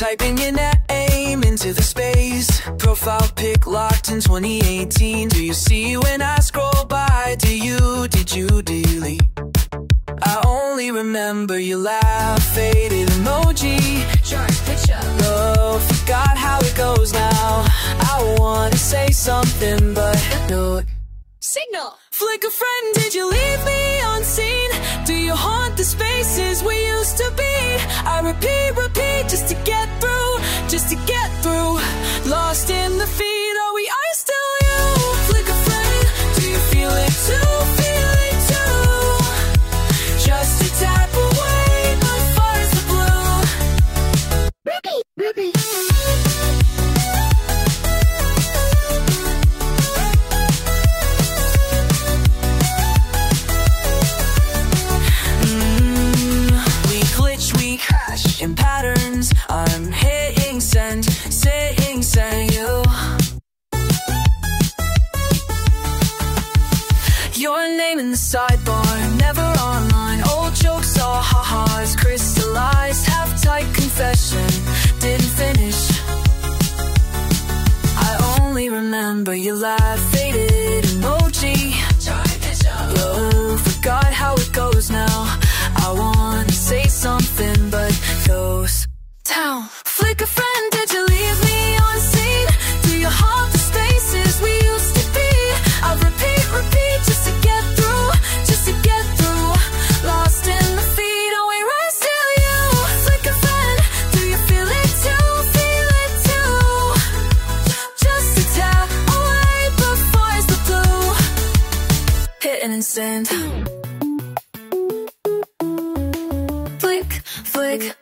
Typing your name into the space. Profile pic locked in 2018. Do you see when I scroll by? Do you, did you delete? I only remember your laugh, faded emoji. Chart picture. Oh, forgot how it goes now. I wanna say something, but no. Signal. Flick a friend, did you leave me unseen? Do you haunt the spaces we used to be? I repeat, repeat, Lost in the feed, are we, Name in the sidebar, never online. Old jokes, all ha-has, crystallized. Half tight confession, didn't finish. I only remember your laugh, send. Flick, flick,